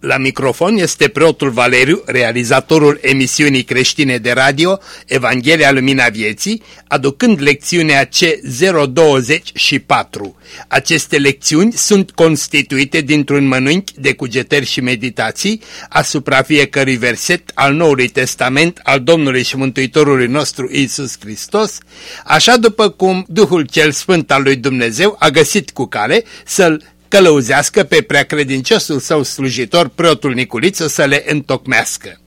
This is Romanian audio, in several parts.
la microfon este preotul Valeriu, realizatorul emisiunii creștine de radio Evanghelia Lumina Vieții, aducând lecțiunea C024. Aceste lecțiuni sunt constituite dintr-un mănânchi de cugetări și meditații asupra fiecărui verset al Noului Testament al Domnului și Mântuitorului nostru Isus Hristos, așa după cum Duhul cel Sfânt al lui Dumnezeu a găsit cu cale să-l călăuzească pe preacredinciosul său slujitor, preotul Niculiță, să le întocmească.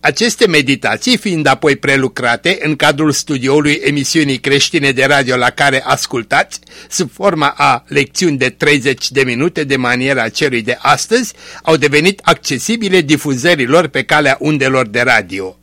Aceste meditații fiind apoi prelucrate în cadrul studioului emisiunii creștine de radio la care ascultați, sub forma a lecțiuni de 30 de minute de maniera celui de astăzi, au devenit accesibile difuzărilor pe calea undelor de radio.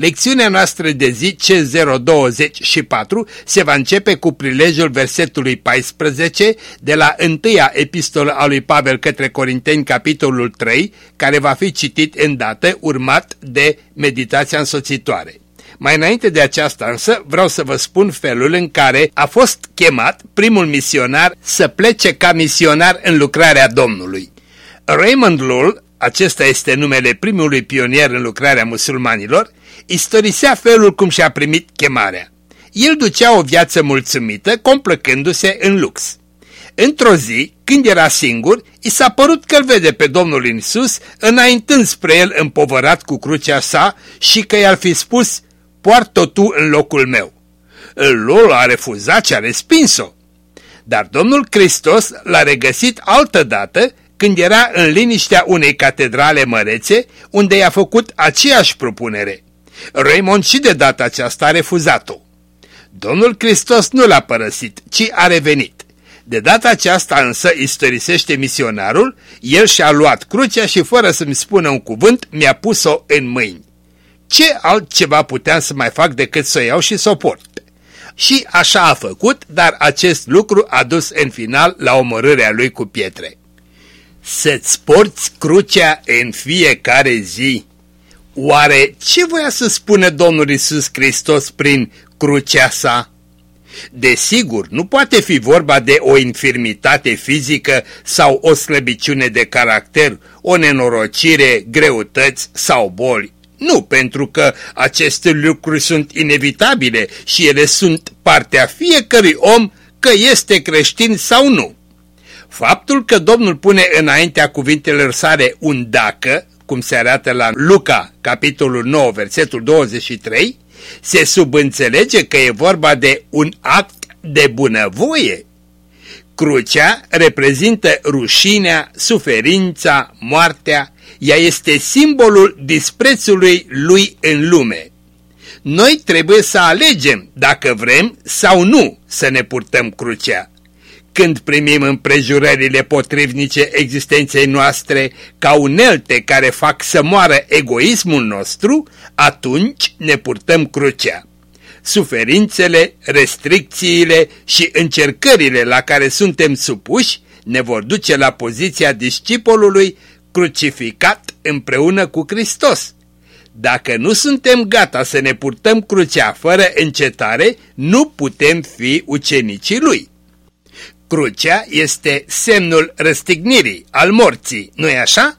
Lecțiunea noastră de zi C024 se va începe cu prilejul versetului 14 de la întâia epistolă a lui Pavel către Corinteni, capitolul 3, care va fi citit îndată, urmat de meditația însoțitoare. Mai înainte de aceasta însă vreau să vă spun felul în care a fost chemat primul misionar să plece ca misionar în lucrarea Domnului. Raymond Lull, acesta este numele primului pionier în lucrarea musulmanilor, istorisea felul cum și-a primit chemarea. El ducea o viață mulțumită, complăcându-se în lux. Într-o zi, când era singur, i s-a părut că-l vede pe Domnul Iisus înaintând spre el împovărat cu crucea sa și că i-ar fi spus, poartă tu în locul meu. Lol a refuzat și a respins-o. Dar Domnul Hristos l-a regăsit altă dată când era în liniștea unei catedrale mărețe, unde i-a făcut aceeași propunere. Raymond și de data aceasta a refuzat-o. Domnul Hristos nu l-a părăsit, ci a revenit. De data aceasta însă, istorisește misionarul, el și-a luat crucea și fără să-mi spună un cuvânt, mi-a pus-o în mâini. Ce altceva puteam să mai fac decât să o iau și să o port? Și așa a făcut, dar acest lucru a dus în final la omorârea lui cu pietre. Să-ți porți crucea în fiecare zi Oare ce voia să spună Domnul Isus Hristos prin crucea sa? Desigur, nu poate fi vorba de o infirmitate fizică sau o slăbiciune de caracter, o nenorocire, greutăți sau boli. Nu, pentru că aceste lucruri sunt inevitabile și ele sunt partea fiecărui om că este creștin sau nu. Faptul că Domnul pune înaintea cuvintelor sale un dacă cum se arată la Luca, capitolul 9, versetul 23, se subînțelege că e vorba de un act de bunăvoie. Crucea reprezintă rușinea, suferința, moartea, ea este simbolul disprețului lui în lume. Noi trebuie să alegem dacă vrem sau nu să ne purtăm crucea când primim împrejurările potrivnice existenței noastre ca unelte care fac să moară egoismul nostru, atunci ne purtăm crucea. Suferințele, restricțiile și încercările la care suntem supuși ne vor duce la poziția discipolului crucificat împreună cu Hristos. Dacă nu suntem gata să ne purtăm crucea fără încetare, nu putem fi ucenicii lui. Crucea este semnul răstignirii, al morții, nu-i așa?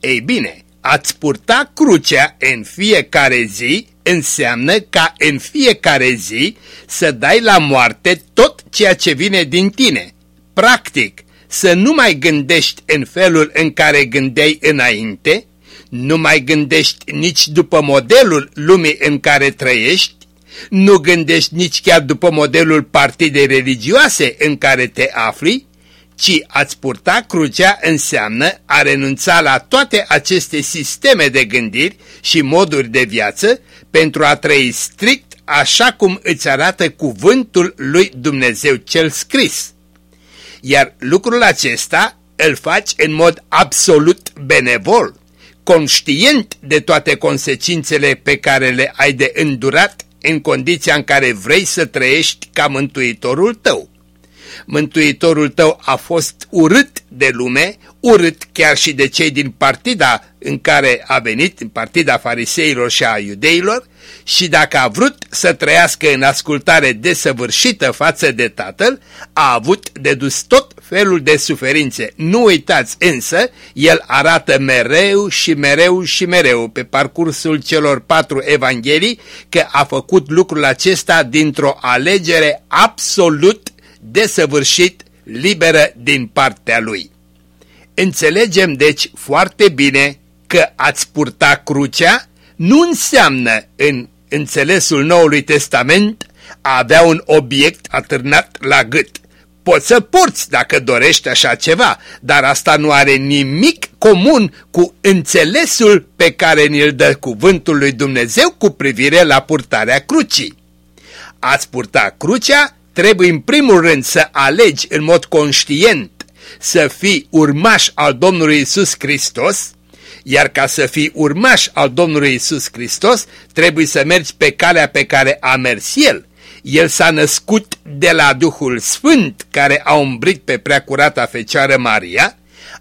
Ei bine, ați purta crucea în fiecare zi înseamnă ca în fiecare zi să dai la moarte tot ceea ce vine din tine. Practic, să nu mai gândești în felul în care gândeai înainte, nu mai gândești nici după modelul lumii în care trăiești, nu gândești nici chiar după modelul partidei religioase în care te afli, ci ați purta crucea înseamnă a renunța la toate aceste sisteme de gândiri și moduri de viață pentru a trăi strict așa cum îți arată cuvântul lui Dumnezeu cel scris. Iar lucrul acesta îl faci în mod absolut benevol, conștient de toate consecințele pe care le ai de îndurat în condiția în care vrei să trăiești ca mântuitorul tău. Mântuitorul tău a fost urât de lume, urât chiar și de cei din partida în care a venit, în partida fariseilor și a iudeilor, și dacă a vrut să trăiască în ascultare desăvârșită față de Tatăl, a avut de dus tot felul de suferințe. Nu uitați însă, el arată mereu și mereu și mereu pe parcursul celor patru evanghelii că a făcut lucrul acesta dintr-o alegere absolut desăvârșit, liberă din partea lui. Înțelegem deci foarte bine că ați purta crucea nu înseamnă în înțelesul Noului Testament a avea un obiect atârnat la gât. Poți să porți dacă dorești așa ceva, dar asta nu are nimic comun cu înțelesul pe care ni-l dă cuvântul lui Dumnezeu cu privire la purtarea crucii. Ați purta crucea, trebuie în primul rând să alegi în mod conștient să fii urmaș al Domnului Isus Hristos, iar ca să fii urmaș al Domnului Isus Hristos, trebuie să mergi pe calea pe care a mers El. El s-a născut de la Duhul Sfânt care a umbrit pe preacurata Fecioară Maria,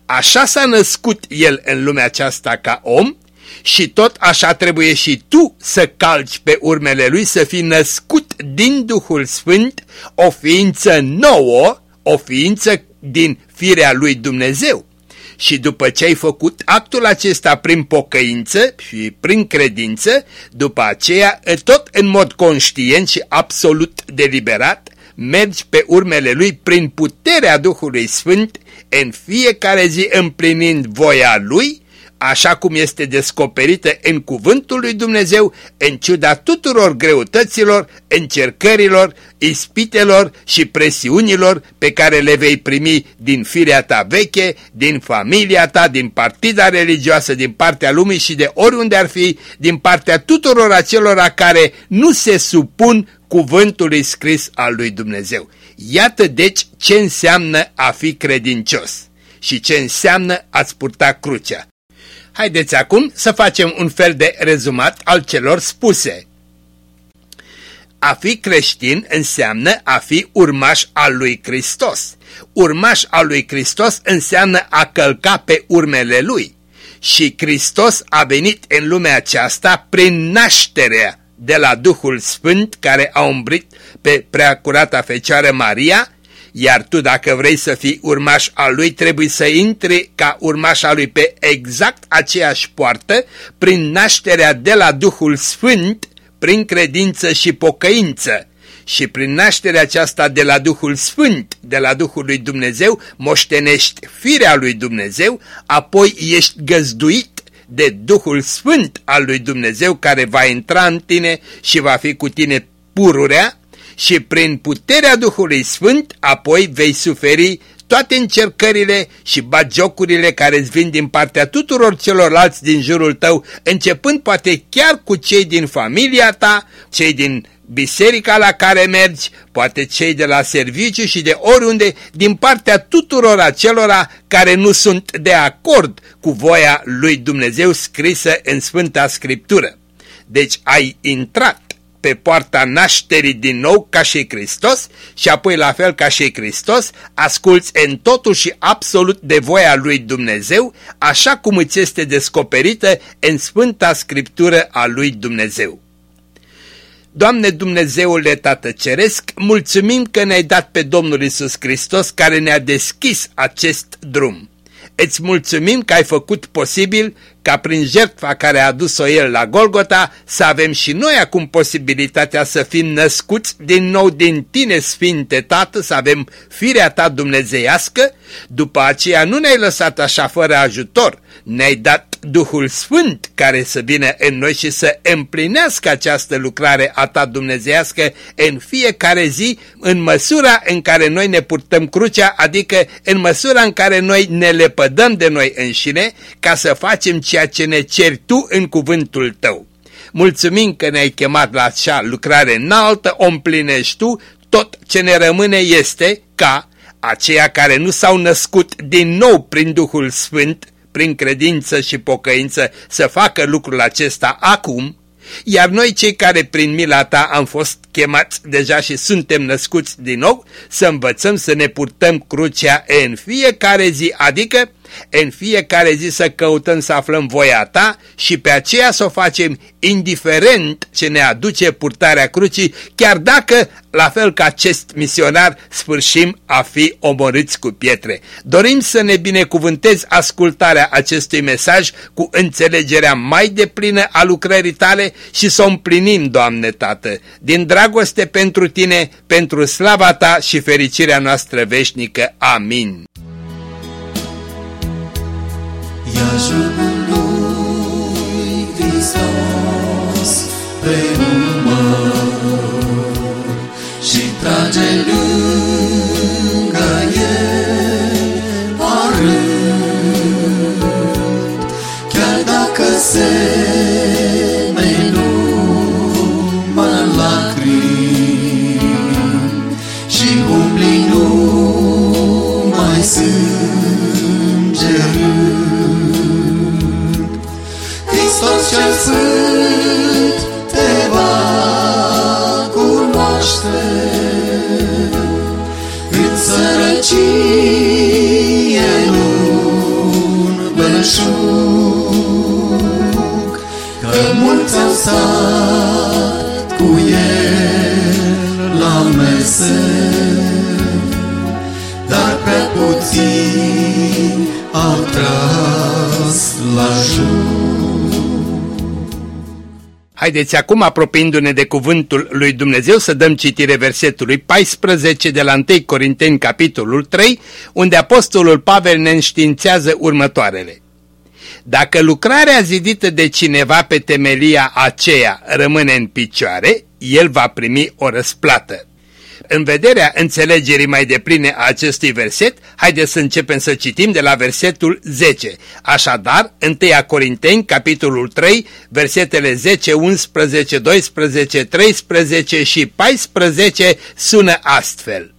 așa s-a născut El în lumea aceasta ca om și tot așa trebuie și tu să calci pe urmele Lui, să fii născut din Duhul Sfânt, o ființă nouă, o ființă din firea lui Dumnezeu. Și după ce ai făcut actul acesta prin pocăință și prin credință, după aceea, tot în mod conștient și absolut deliberat, mergi pe urmele lui prin puterea Duhului Sfânt, în fiecare zi împlinind voia lui, așa cum este descoperită în cuvântul lui Dumnezeu, în ciuda tuturor greutăților, încercărilor, ispitelor și presiunilor pe care le vei primi din firea ta veche, din familia ta, din partida religioasă, din partea lumii și de oriunde ar fi, din partea tuturor acelora care nu se supun cuvântului scris al lui Dumnezeu. Iată deci ce înseamnă a fi credincios și ce înseamnă a-ți purta crucea. Haideți acum să facem un fel de rezumat al celor spuse. A fi creștin înseamnă a fi urmaș al lui Hristos. Urmaș al lui Hristos înseamnă a călca pe urmele lui. Și Hristos a venit în lumea aceasta prin nașterea de la Duhul Sfânt care a umbrit pe preacurata Fecioară Maria iar tu dacă vrei să fii urmaș al lui, trebuie să intri ca urmaș al lui pe exact aceeași poartă, prin nașterea de la Duhul Sfânt, prin credință și pocăință. Și prin nașterea aceasta de la Duhul Sfânt, de la Duhul lui Dumnezeu, moștenești firea lui Dumnezeu, apoi ești găzduit de Duhul Sfânt al lui Dumnezeu care va intra în tine și va fi cu tine pururea, și prin puterea Duhului Sfânt apoi vei suferi toate încercările și bagiocurile care îți vin din partea tuturor celorlalți din jurul tău, începând poate chiar cu cei din familia ta, cei din biserica la care mergi, poate cei de la serviciu și de oriunde, din partea tuturor acelora care nu sunt de acord cu voia lui Dumnezeu scrisă în Sfânta Scriptură. Deci ai intrat pe poarta nașterii din nou ca și Hristos și apoi la fel ca și Hristos, asculți în totul și absolut de voia lui Dumnezeu, așa cum îți este descoperită în Sfânta Scriptură a lui Dumnezeu. Doamne Dumnezeule Tată Ceresc, mulțumim că ne-ai dat pe Domnul Isus Hristos care ne-a deschis acest drum. Îți mulțumim că ai făcut posibil ca prin jertfa care a adus-o El la Golgota să avem și noi acum posibilitatea să fim născuți din nou din Tine, Sfinte Tată, să avem firea Ta dumnezeiască, după aceea nu ne-ai lăsat așa fără ajutor, ne-ai dat Duhul Sfânt care să vină în noi și să împlinească această lucrare a Ta dumnezeiască în fiecare zi, în măsura în care noi ne purtăm crucea, adică în măsura în care noi ne lepădăm de noi înșine, ca să facem ceea ce ne ceri Tu în cuvântul Tău. mulțumim că ne-ai chemat la acea lucrare înaltă, o împlinești tu, tot ce ne rămâne este ca aceia care nu s-au născut din nou prin Duhul Sfânt, prin credință și pocăință, să facă lucrul acesta acum, iar noi cei care prin mila ta am fost chemați deja și suntem născuți din nou, să învățăm să ne purtăm crucea în fiecare zi, adică în fiecare zi să căutăm să aflăm voia ta și pe aceea să o facem indiferent ce ne aduce purtarea crucii, chiar dacă, la fel ca acest misionar, sfârșim a fi omorâți cu pietre. Dorim să ne binecuvântezi ascultarea acestui mesaj cu înțelegerea mai deplină a lucrării tale și să o împlinim, Doamne Tată, din dragoste pentru tine, pentru slava ta și fericirea noastră veșnică. Amin. Ia jurul lui Hristos pe umăr Haideți acum, apropiindu-ne de cuvântul lui Dumnezeu, să dăm citire versetului 14 de la 1 Corinteni, capitolul 3, unde apostolul Pavel ne înștiințează următoarele. Dacă lucrarea zidită de cineva pe temelia aceea rămâne în picioare, el va primi o răsplată. În vederea înțelegerii mai depline a acestui verset, haideți să începem să citim de la versetul 10. Așadar, 1 Corinteni, capitolul 3, versetele 10, 11, 12, 13 și 14 sună astfel.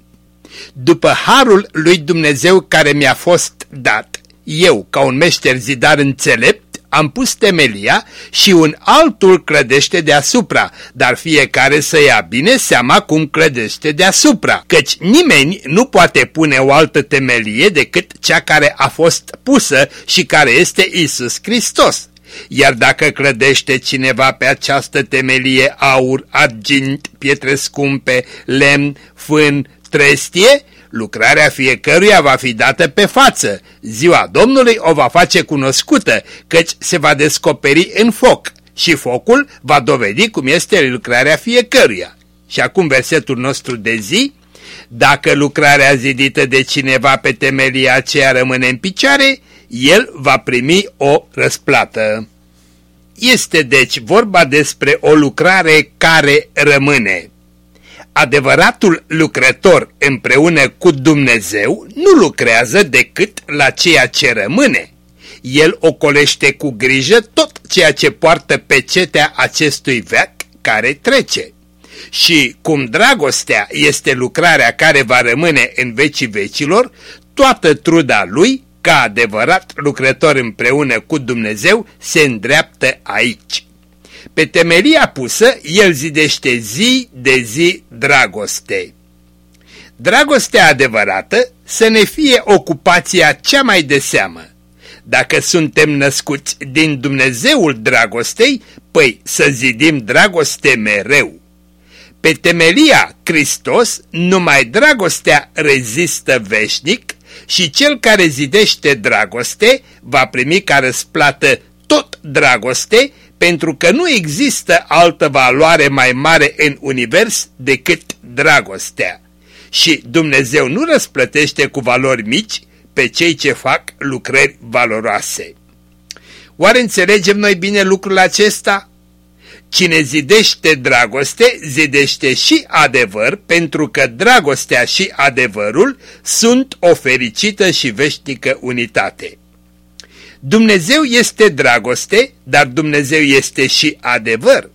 După harul lui Dumnezeu care mi-a fost dat, eu, ca un meșter zidar înțelept, am pus temelia și un altul clădește deasupra, dar fiecare să ia bine seama cum clădește deasupra, căci nimeni nu poate pune o altă temelie decât cea care a fost pusă și care este Isus Hristos. Iar dacă clădește cineva pe această temelie aur, argint, pietre scumpe, lemn, fân, trestie, lucrarea fiecăruia va fi dată pe față. Ziua Domnului o va face cunoscută, căci se va descoperi în foc și focul va dovedi cum este lucrarea fiecăruia. Și acum versetul nostru de zi, dacă lucrarea zidită de cineva pe temelia aceea rămâne în picioare, el va primi o răsplată. Este deci vorba despre o lucrare care rămâne. Adevăratul lucrător împreună cu Dumnezeu nu lucrează decât la ceea ce rămâne. El ocolește cu grijă tot ceea ce poartă pecetea acestui veac care trece. Și cum dragostea este lucrarea care va rămâne în vecii vecilor, toată truda lui, ca adevărat lucrător împreună cu Dumnezeu, se îndreaptă aici. Pe temelia pusă, el zidește zi de zi dragoste. Dragostea adevărată să ne fie ocupația cea mai de seamă. Dacă suntem născuți din Dumnezeul dragostei, păi să zidim dragoste mereu. Pe temelia Hristos, numai dragostea rezistă veșnic și cel care zidește dragoste va primi ca răsplată tot dragoste pentru că nu există altă valoare mai mare în univers decât dragostea. Și Dumnezeu nu răsplătește cu valori mici pe cei ce fac lucrări valoroase. Oare înțelegem noi bine lucrul acesta? Cine zidește dragoste, zidește și adevăr, pentru că dragostea și adevărul sunt o fericită și veșnică unitate. Dumnezeu este dragoste, dar Dumnezeu este și adevăr.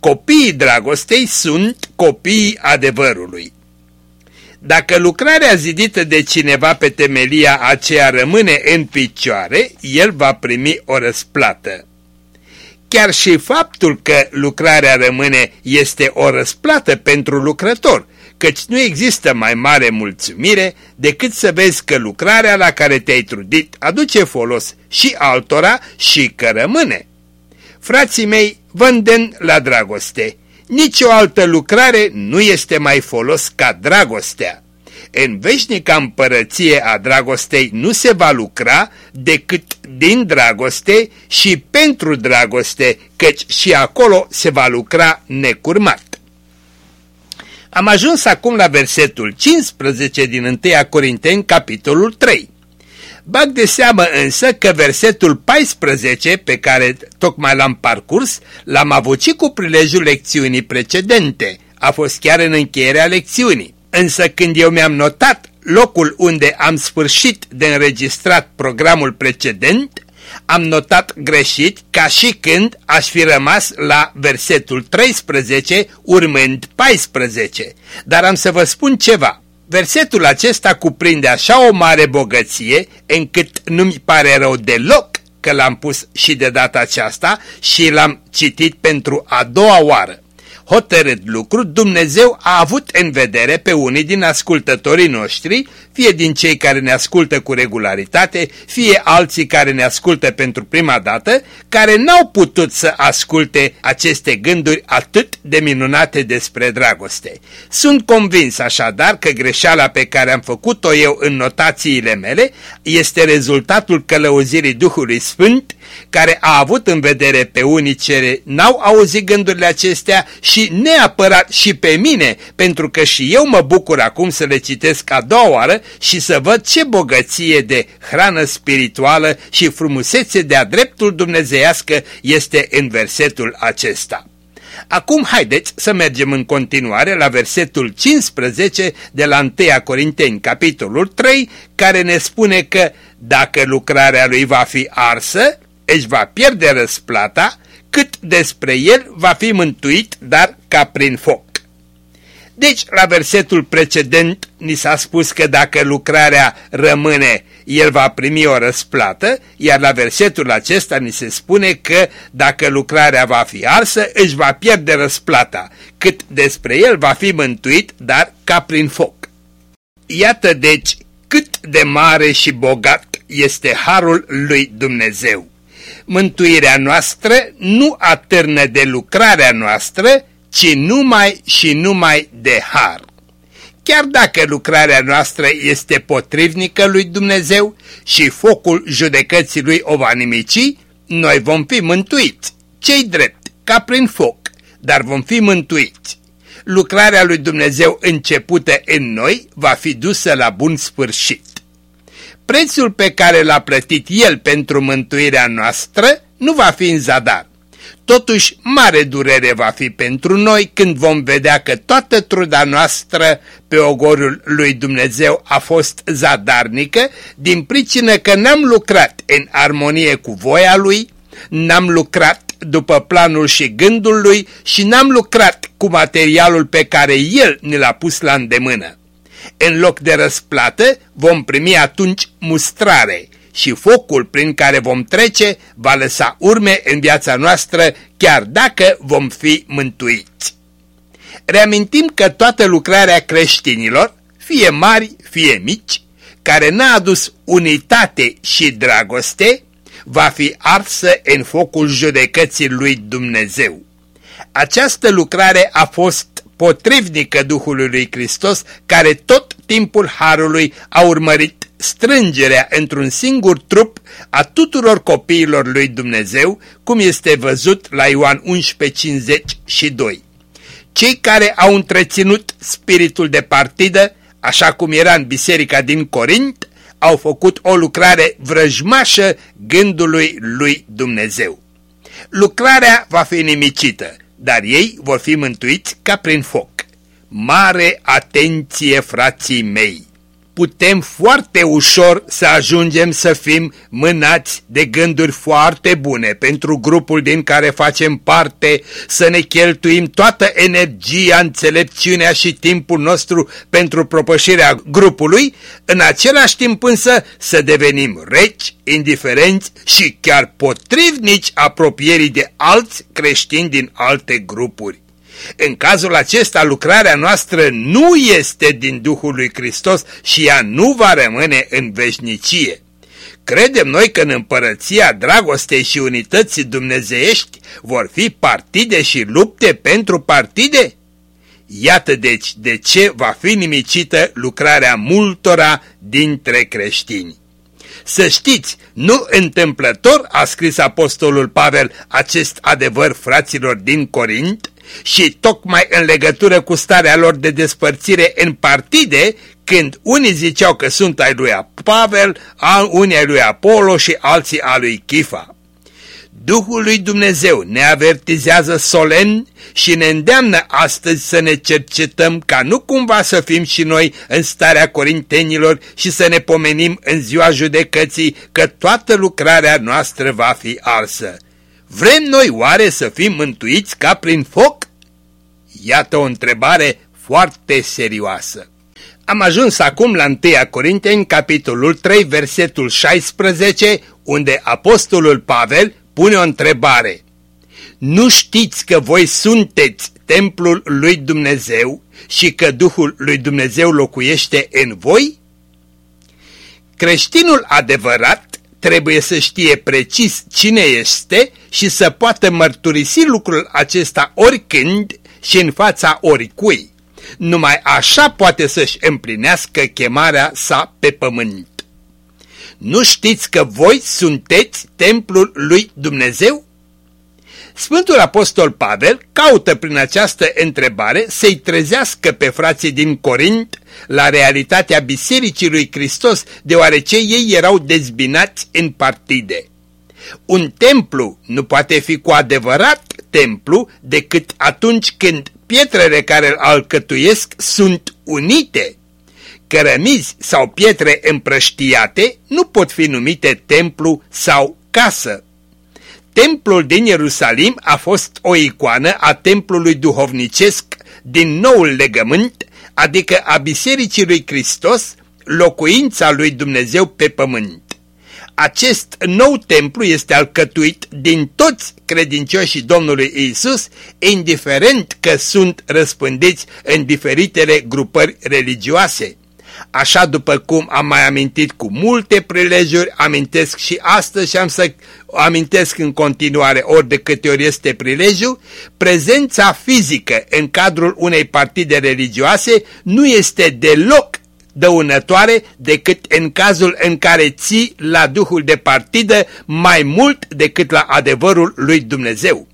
Copiii dragostei sunt copiii adevărului. Dacă lucrarea zidită de cineva pe temelia aceea rămâne în picioare, el va primi o răsplată. Chiar și faptul că lucrarea rămâne este o răsplată pentru lucrător, căci nu există mai mare mulțumire decât să vezi că lucrarea la care te-ai trudit aduce folos și altora și că rămâne. Frații mei, vă la dragoste. Nici o altă lucrare nu este mai folos ca dragostea. În veșnica împărăție a dragostei nu se va lucra decât din dragoste și pentru dragoste, căci și acolo se va lucra necurmat. Am ajuns acum la versetul 15 din 1 Corinteni, capitolul 3. Bag de seamă însă că versetul 14 pe care tocmai l-am parcurs l-am avut și cu prilejul lecțiunii precedente. A fost chiar în încheierea lecțiunii. Însă când eu mi-am notat locul unde am sfârșit de înregistrat programul precedent, am notat greșit ca și când aș fi rămas la versetul 13 urmând 14. Dar am să vă spun ceva. Versetul acesta cuprinde așa o mare bogăție încât nu-mi pare rău deloc că l-am pus și de data aceasta și l-am citit pentru a doua oară hotărât lucru, Dumnezeu a avut în vedere pe unii din ascultătorii noștri, fie din cei care ne ascultă cu regularitate, fie alții care ne ascultă pentru prima dată, care n-au putut să asculte aceste gânduri atât de minunate despre dragoste. Sunt convins așadar că greșeala pe care am făcut-o eu în notațiile mele este rezultatul călăuzirii Duhului Sfânt, care a avut în vedere pe unii ce n-au auzit gândurile acestea și neapărat și pe mine, pentru că și eu mă bucur acum să le citesc a doua oară și să văd ce bogăție de hrană spirituală și frumusețe de-a dreptul dumnezeiască este în versetul acesta. Acum haideți să mergem în continuare la versetul 15 de la 1 Corinteni, capitolul 3, care ne spune că dacă lucrarea lui va fi arsă, își va pierde răsplata, cât despre el va fi mântuit, dar ca prin foc. Deci, la versetul precedent ni s-a spus că dacă lucrarea rămâne, el va primi o răsplată, iar la versetul acesta ni se spune că dacă lucrarea va fi arsă, își va pierde răsplata, cât despre el va fi mântuit, dar ca prin foc. Iată deci cât de mare și bogat este harul lui Dumnezeu mântuirea noastră nu atârnă de lucrarea noastră, ci numai și numai de har. Chiar dacă lucrarea noastră este potrivnică lui Dumnezeu și focul judecății lui o va nimici, noi vom fi mântuiți, cei drept, ca prin foc, dar vom fi mântuiți. Lucrarea lui Dumnezeu începută în noi va fi dusă la bun sfârșit. Prețul pe care l-a plătit El pentru mântuirea noastră nu va fi în zadar. Totuși, mare durere va fi pentru noi când vom vedea că toată truda noastră pe ogorul lui Dumnezeu a fost zadarnică din pricină că n-am lucrat în armonie cu voia lui, n-am lucrat după planul și gândul lui și n-am lucrat cu materialul pe care el ne l-a pus la îndemână. În loc de răsplată vom primi atunci mustrare și focul prin care vom trece va lăsa urme în viața noastră chiar dacă vom fi mântuiți. Reamintim că toată lucrarea creștinilor, fie mari, fie mici, care n-a adus unitate și dragoste, va fi arsă în focul judecății lui Dumnezeu. Această lucrare a fost potrivnică Duhului lui Hristos, care tot timpul Harului a urmărit strângerea într-un singur trup a tuturor copiilor lui Dumnezeu, cum este văzut la Ioan 11:52. Cei care au întreținut spiritul de partidă, așa cum era în biserica din Corint, au făcut o lucrare vrăjmașă gândului lui Dumnezeu. Lucrarea va fi nimicită, dar ei vor fi mântuiți ca prin foc. Mare atenție, frații mei! Putem foarte ușor să ajungem să fim mânați de gânduri foarte bune pentru grupul din care facem parte, să ne cheltuim toată energia, înțelepciunea și timpul nostru pentru propășirea grupului, în același timp însă să devenim reci, indiferenți și chiar potrivnici apropierii de alți creștini din alte grupuri. În cazul acesta, lucrarea noastră nu este din Duhul lui Hristos și ea nu va rămâne în veșnicie. Credem noi că în împărăția dragostei și unității dumnezeiești vor fi partide și lupte pentru partide? Iată deci de ce va fi nimicită lucrarea multora dintre creștini. Să știți, nu întâmplător a scris apostolul Pavel acest adevăr fraților din Corint, și tocmai în legătură cu starea lor de despărțire în partide, când unii ziceau că sunt ai lui Pavel, unii ai lui Apollo și alții ai lui Chifa. Duhul lui Dumnezeu ne avertizează solemn și ne îndeamnă astăzi să ne cercetăm ca nu cumva să fim și noi în starea corintenilor și să ne pomenim în ziua judecății că toată lucrarea noastră va fi arsă. Vrem noi oare să fim mântuiți ca prin foc? Iată o întrebare foarte serioasă. Am ajuns acum la 1 Corinteni, capitolul 3, versetul 16, unde apostolul Pavel pune o întrebare. Nu știți că voi sunteți templul lui Dumnezeu și că Duhul lui Dumnezeu locuiește în voi? Creștinul adevărat trebuie să știe precis cine este și să poată mărturisi lucrul acesta oricând și în fața oricui. Numai așa poate să-și împlinească chemarea sa pe pământ. Nu știți că voi sunteți templul lui Dumnezeu? Sfântul Apostol Pavel caută prin această întrebare să-i trezească pe frații din Corint la realitatea Bisericii lui Hristos, deoarece ei erau dezbinați în partide. Un templu nu poate fi cu adevărat templu decât atunci când pietrele care îl alcătuiesc sunt unite. Cărămizi sau pietre împrăștiate nu pot fi numite templu sau casă. Templul din Ierusalim a fost o icoană a templului duhovnicesc din noul legământ, adică a Bisericii lui Hristos, locuința lui Dumnezeu pe pământ. Acest nou templu este alcătuit din toți credincioșii Domnului Isus, indiferent că sunt răspândiți în diferitele grupări religioase. Așa după cum am mai amintit cu multe prilejuri, amintesc și astăzi și am să amintesc în continuare ori de câte ori este prilejul, prezența fizică în cadrul unei partide religioase nu este deloc dăunătoare decât în cazul în care ții la duhul de partidă mai mult decât la adevărul lui Dumnezeu.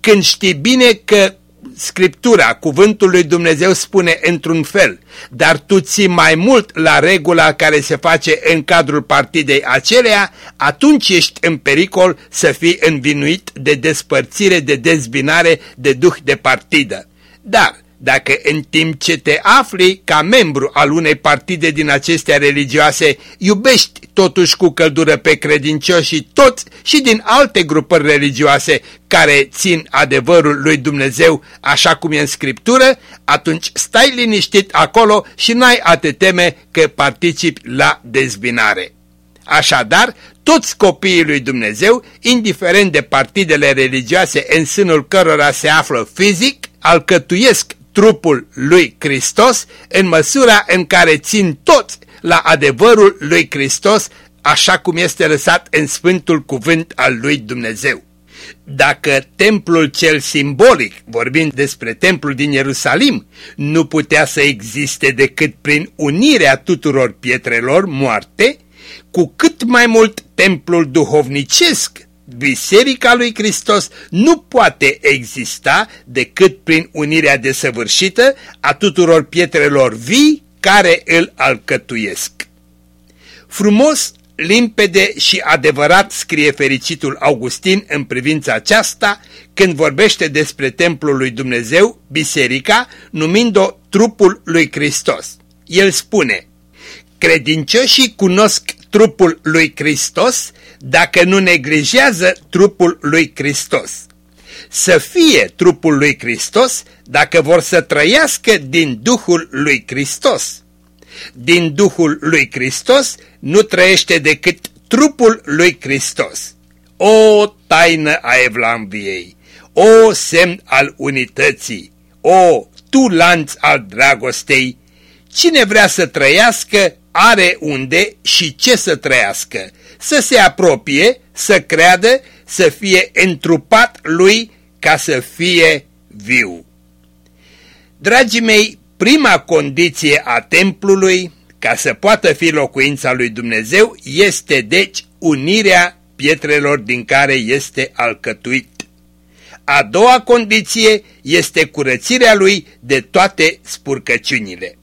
Când știi bine că Scriptura, cuvântul lui Dumnezeu spune într-un fel, dar tu ții mai mult la regula care se face în cadrul partidei aceleia, atunci ești în pericol să fii învinuit de despărțire, de dezbinare, de duh de partidă. Dar, dacă în timp ce te afli ca membru al unei partide din acestea religioase, iubești totuși cu căldură pe credincioși toți și din alte grupări religioase care țin adevărul lui Dumnezeu așa cum e în Scriptură, atunci stai liniștit acolo și n-ai a te teme că participi la dezbinare. Așadar, toți copiii lui Dumnezeu, indiferent de partidele religioase în sânul cărora se află fizic, alcătuiesc trupul lui Hristos în măsura în care țin toți la adevărul lui Hristos, așa cum este lăsat în Sfântul Cuvânt al lui Dumnezeu. Dacă templul cel simbolic, vorbind despre templul din Ierusalim, nu putea să existe decât prin unirea tuturor pietrelor moarte, cu cât mai mult templul duhovnicesc Biserica lui Hristos nu poate exista decât prin unirea desăvârșită a tuturor pietrelor vii care îl alcătuiesc. Frumos, limpede și adevărat scrie fericitul Augustin în privința aceasta când vorbește despre templul lui Dumnezeu, biserica, numind-o trupul lui Hristos. El spune, Credincioșii cunosc trupul lui Hristos dacă nu neglijează trupul lui Hristos. Să fie trupul lui Hristos dacă vor să trăiască din Duhul lui Hristos. Din Duhul lui Hristos nu trăiește decât trupul lui Hristos. O taină a Evlambiei, o semn al unității, o tu lanț al dragostei, cine vrea să trăiască are unde și ce să trăiască, să se apropie, să creadă, să fie întrupat lui ca să fie viu. Dragii mei, prima condiție a templului, ca să poată fi locuința lui Dumnezeu, este deci unirea pietrelor din care este alcătuit. A doua condiție este curățirea lui de toate spurcăciunile.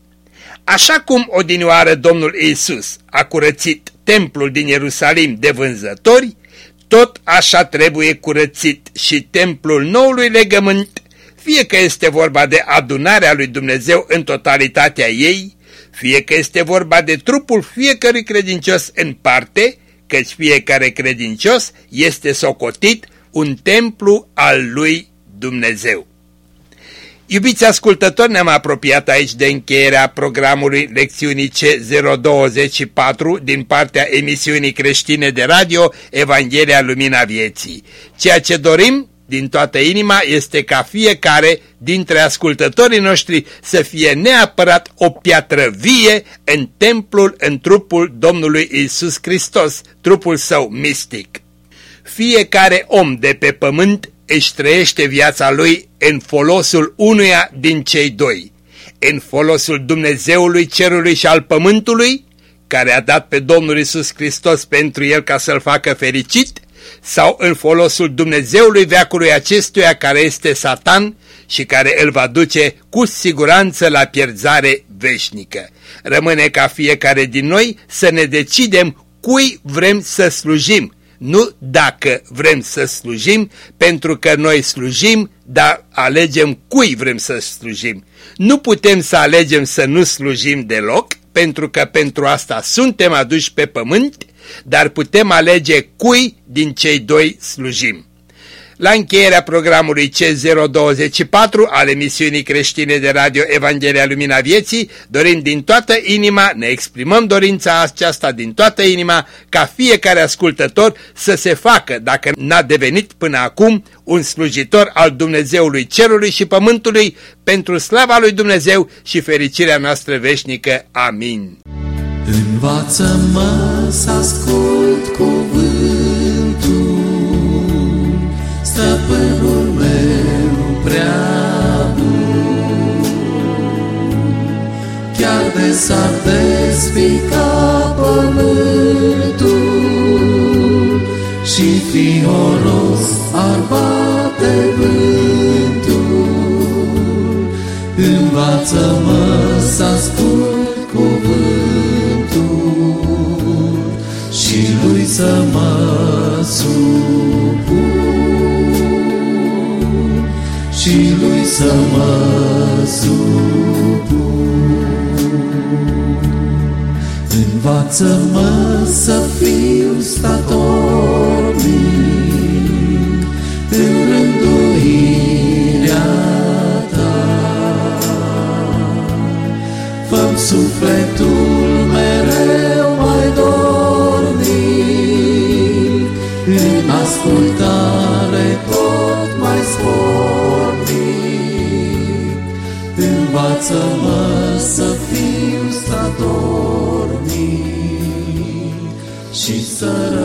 Așa cum odinioară Domnul Iisus a curățit templul din Ierusalim de vânzători, tot așa trebuie curățit și templul noului legământ, fie că este vorba de adunarea lui Dumnezeu în totalitatea ei, fie că este vorba de trupul fiecărui credincios în parte, căci fiecare credincios este socotit un templu al lui Dumnezeu. Iubiți ascultători, ne-am apropiat aici de încheierea programului lecțiunii C024 din partea emisiunii creștine de radio Evanghelia Lumina Vieții. Ceea ce dorim din toată inima este ca fiecare dintre ascultătorii noștri să fie neapărat o piatră vie în templul, în trupul Domnului Isus Hristos, trupul său mistic. Fiecare om de pe pământ își trăiește viața lui în folosul unuia din cei doi, în folosul Dumnezeului cerului și al pământului, care a dat pe Domnul Isus Hristos pentru el ca să-l facă fericit, sau în folosul Dumnezeului veacului acestuia care este Satan și care îl va duce cu siguranță la pierzare veșnică. Rămâne ca fiecare din noi să ne decidem cui vrem să slujim, nu dacă vrem să slujim, pentru că noi slujim, dar alegem cui vrem să slujim. Nu putem să alegem să nu slujim deloc, pentru că pentru asta suntem aduși pe pământ, dar putem alege cui din cei doi slujim. La încheierea programului C024 al emisiunii creștine de radio Evanghelia Lumina Vieții, dorim din toată inima, ne exprimăm dorința aceasta din toată inima, ca fiecare ascultător să se facă, dacă n-a devenit până acum, un slujitor al Dumnezeului Cerului și Pământului, pentru slava lui Dumnezeu și fericirea noastră veșnică. Amin. Învață-mă să ascult cuvântul stăpânul meu prea bun. Chiar de s-ar despica pământul și fioros ar bate vântul, învață-mă să ascult cuvântul și lui să mă și lui să mă supun. Învață-mă să și